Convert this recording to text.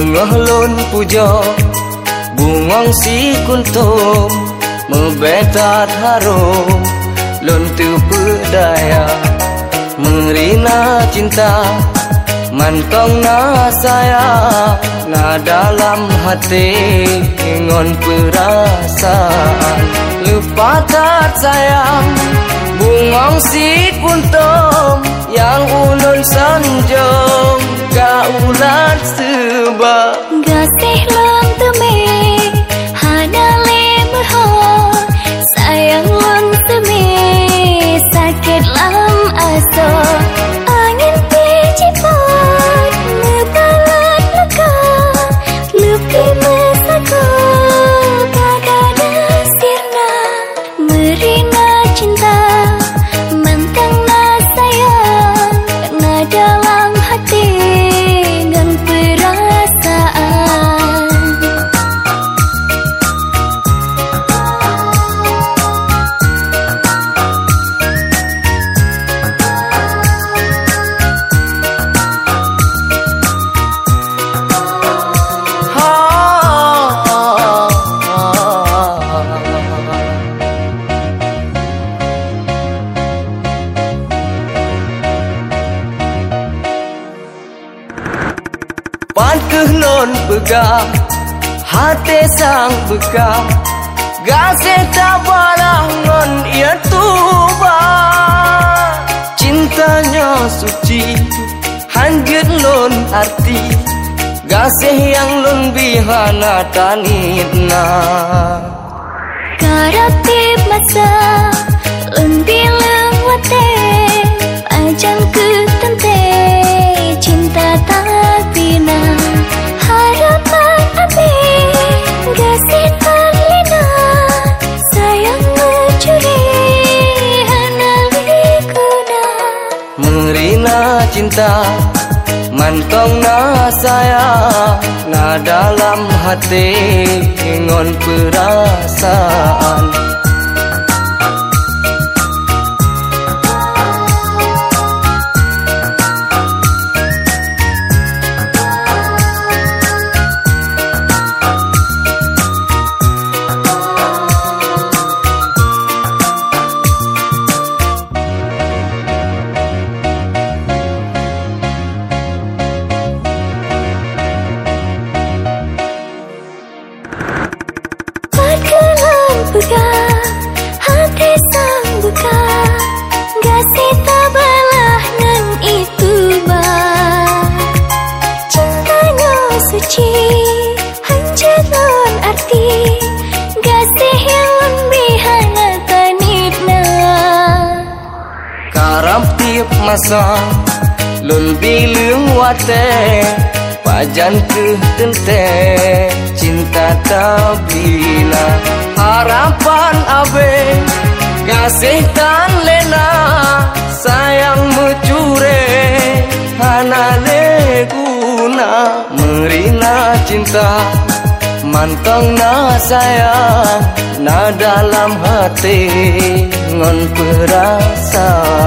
Mahlun pujo Bungong si kuntum Mebetat harum. Lun tu pedaya Merina cinta. Mantong na saya Na dalam hati Ingon perasaan Lupa tak sayang Bungong si kuntum Yang ulun sanjung bulan sebab Gasih lantemeh Pan non begam Hati sang begam Gase tabalah ngon ia tuba. Cintanya suci Hanjut lon arti. Gasih yang lon bihana tanitna. Karatip masa cinta. Mantong na saya Na dalam hati Ingon perasaan masa lun bilung wate pajan ke tente. Cinta tak bila harapan abe. Kasih tan lena sayang mencure. Hana le guna merina cinta. Mantong na sayang na dalam hati. Ngon perasaan